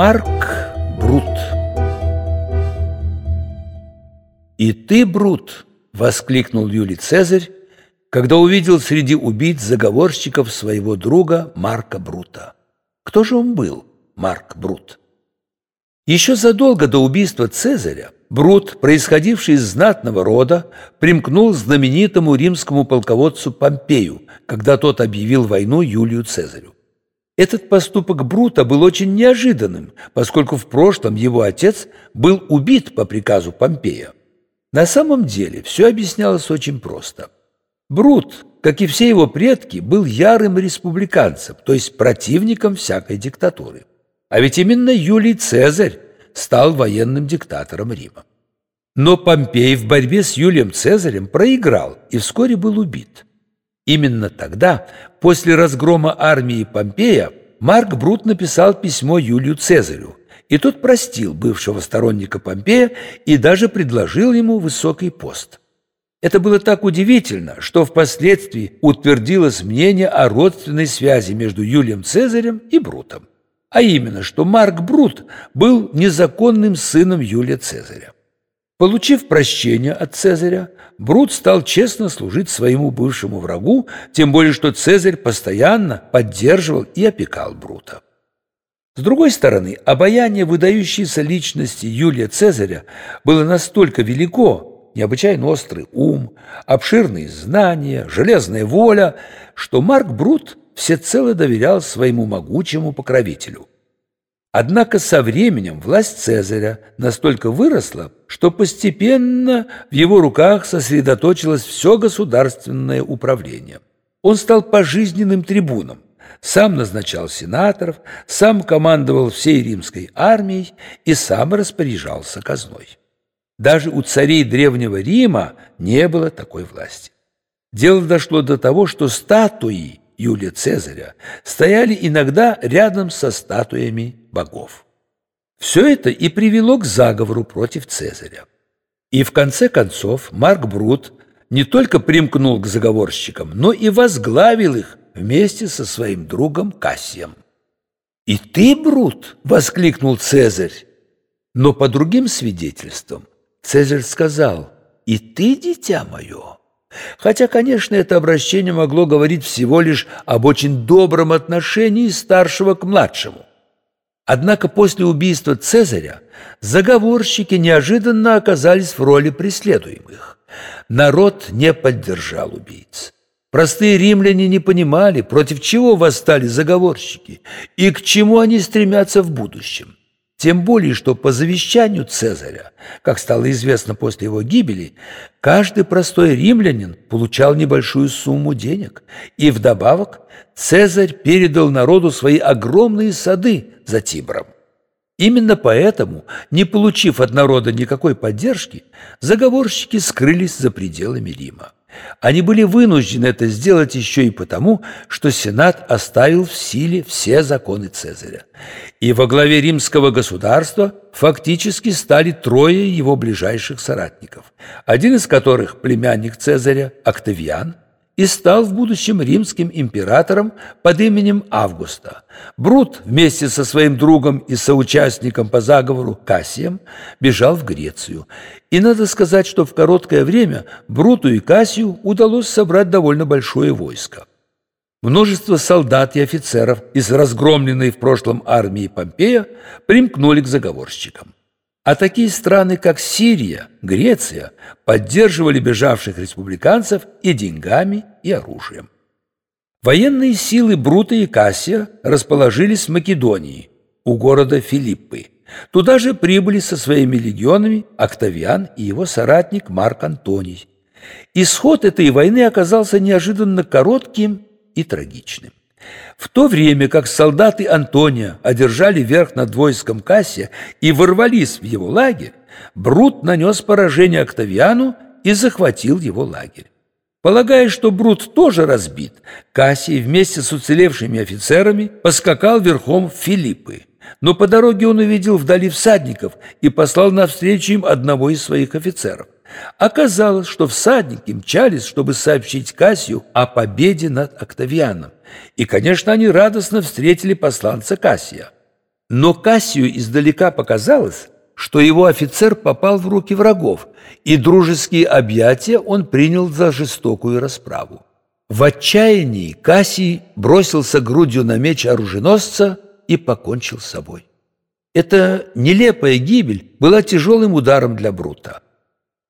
Марк Брут «И ты, Брут!» — воскликнул Юлий Цезарь, когда увидел среди убийц заговорщиков своего друга Марка Брута. Кто же он был, Марк Брут? Еще задолго до убийства Цезаря Брут, происходивший из знатного рода, примкнул к знаменитому римскому полководцу Помпею, когда тот объявил войну Юлию Цезарю. Этот поступок Брута был очень неожиданным, поскольку в прошлом его отец был убит по приказу Помпея. На самом деле все объяснялось очень просто. Брут, как и все его предки, был ярым республиканцем, то есть противником всякой диктатуры. А ведь именно Юлий Цезарь стал военным диктатором Рима. Но Помпей в борьбе с Юлием Цезарем проиграл и вскоре был убит. Именно тогда, после разгрома армии Помпея, Марк Брут написал письмо Юлию Цезарю, и тот простил бывшего сторонника Помпея и даже предложил ему высокий пост. Это было так удивительно, что впоследствии утвердилось мнение о родственной связи между Юлием Цезарем и Брутом, а именно, что Марк Брут был незаконным сыном Юлия Цезаря. Получив прощение от Цезаря, Брут стал честно служить своему бывшему врагу, тем более что Цезарь постоянно поддерживал и опекал Брута. С другой стороны, обаяние выдающейся личности Юлия Цезаря было настолько велико, необычайно острый ум, обширные знания, железная воля, что Марк Брут всецело доверял своему могучему покровителю. Однако со временем власть Цезаря настолько выросла, что постепенно в его руках сосредоточилось все государственное управление. Он стал пожизненным трибуном, сам назначал сенаторов, сам командовал всей римской армией и сам распоряжался казной. Даже у царей Древнего Рима не было такой власти. Дело дошло до того, что статуи Юлия Цезаря стояли иногда рядом со статуями богов. Все это и привело к заговору против Цезаря. И в конце концов Марк Брут не только примкнул к заговорщикам, но и возглавил их вместе со своим другом Кассием. «И ты, Брут!» — воскликнул Цезарь. Но по другим свидетельствам Цезарь сказал, «И ты, дитя мое!» Хотя, конечно, это обращение могло говорить всего лишь об очень добром отношении старшего к младшему. Однако после убийства Цезаря заговорщики неожиданно оказались в роли преследуемых. Народ не поддержал убийц. Простые римляне не понимали, против чего восстали заговорщики и к чему они стремятся в будущем. Тем более, что по завещанию Цезаря, как стало известно после его гибели, каждый простой римлянин получал небольшую сумму денег, и вдобавок Цезарь передал народу свои огромные сады за Тибром. Именно поэтому, не получив от народа никакой поддержки, заговорщики скрылись за пределами Рима. Они были вынуждены это сделать еще и потому, что Сенат оставил в силе все законы Цезаря. И во главе римского государства фактически стали трое его ближайших соратников, один из которых племянник Цезаря Октавиан – и стал в будущем римским императором под именем Августа. Брут вместе со своим другом и соучастником по заговору Кассием бежал в Грецию. И надо сказать, что в короткое время Бруту и Кассию удалось собрать довольно большое войско. Множество солдат и офицеров из разгромленной в прошлом армии Помпея примкнули к заговорщикам. А такие страны, как Сирия, Греция, поддерживали бежавших республиканцев и деньгами, и оружием. Военные силы Брута и Кассия расположились в Македонии, у города Филиппы. Туда же прибыли со своими легионами Октавиан и его соратник Марк Антоний. Исход этой войны оказался неожиданно коротким и трагичным. В то время как солдаты Антония одержали верх над войском Кассия и ворвались в его лагерь, Брут нанес поражение Октавиану и захватил его лагерь. Полагая, что Брут тоже разбит, Кассий вместе с уцелевшими офицерами поскакал верхом в Филиппы. Но по дороге он увидел вдали всадников и послал навстречу им одного из своих офицеров. Оказалось, что всадники мчались, чтобы сообщить Кассию о победе над Октавианом. И, конечно, они радостно встретили посланца Кассия. Но Кассию издалека показалось, что его офицер попал в руки врагов, и дружеские объятия он принял за жестокую расправу. В отчаянии Кассий бросился грудью на меч оруженосца и покончил с собой. Эта нелепая гибель была тяжелым ударом для Брута.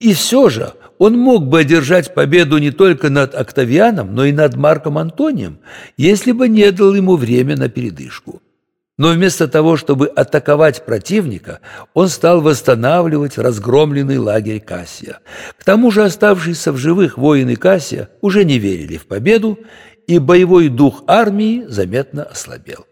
И все же он мог бы одержать победу не только над Октавианом, но и над Марком Антонием, если бы не дал ему время на передышку. Но вместо того, чтобы атаковать противника, он стал восстанавливать разгромленный лагерь Кассия. К тому же оставшиеся в живых воины Кассия уже не верили в победу, и боевой дух армии заметно ослабел.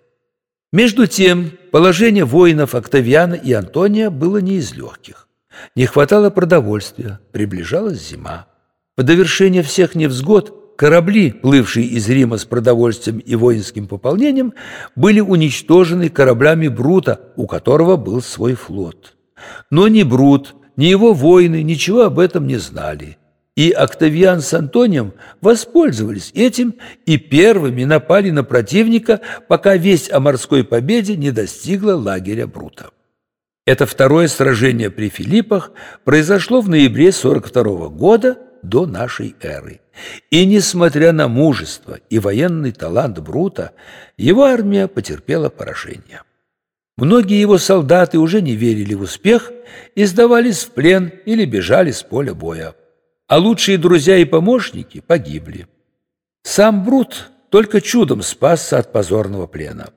Между тем, положение воинов Октавиана и Антония было не из легких. Не хватало продовольствия, приближалась зима. По довершении всех невзгод корабли, плывшие из Рима с продовольствием и воинским пополнением, были уничтожены кораблями Брута, у которого был свой флот. Но ни Брут, ни его воины ничего об этом не знали. И Октавиан с Антонием воспользовались этим и первыми напали на противника, пока весть о морской победе не достигла лагеря Брута. Это второе сражение при Филиппах произошло в ноябре 42 года до нашей эры. И несмотря на мужество и военный талант Брута, его армия потерпела поражение. Многие его солдаты уже не верили в успех и сдавались в плен или бежали с поля боя. А лучшие друзья и помощники погибли. Сам Брут только чудом спасся от позорного плена.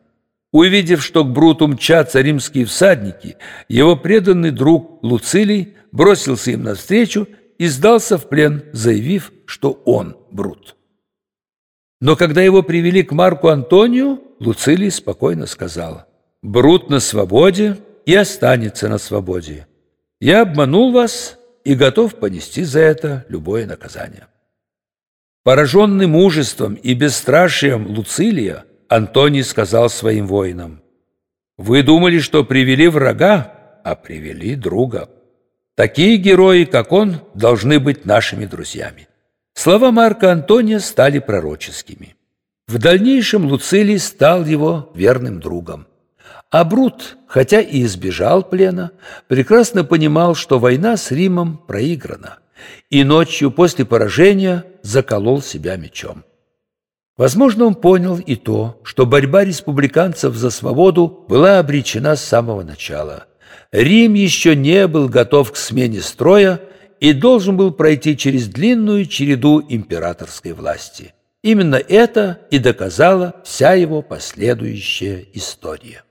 Увидев, что к Бруту мчатся римские всадники, его преданный друг Луцилий бросился им навстречу и сдался в плен, заявив, что он Брут. Но когда его привели к Марку Антонию, Луцилий спокойно сказал, «Брут на свободе и останется на свободе. Я обманул вас и готов понести за это любое наказание». Пораженный мужеством и бесстрашием Луцилия, Антоний сказал своим воинам, «Вы думали, что привели врага, а привели друга. Такие герои, как он, должны быть нашими друзьями». Слова Марка Антония стали пророческими. В дальнейшем Луцилий стал его верным другом. А Брут, хотя и избежал плена, прекрасно понимал, что война с Римом проиграна, и ночью после поражения заколол себя мечом. Возможно, он понял и то, что борьба республиканцев за свободу была обречена с самого начала. Рим еще не был готов к смене строя и должен был пройти через длинную череду императорской власти. Именно это и доказала вся его последующая история.